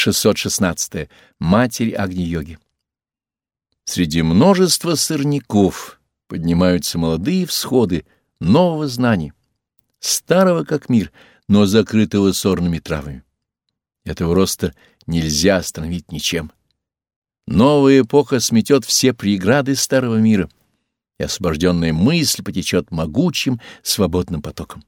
616. -е. Матерь Агни-йоги. Среди множества сорняков поднимаются молодые всходы нового знания, старого как мир, но закрытого сорными травами. Этого роста нельзя остановить ничем. Новая эпоха сметет все преграды старого мира, и освобожденная мысль потечет могучим свободным потоком.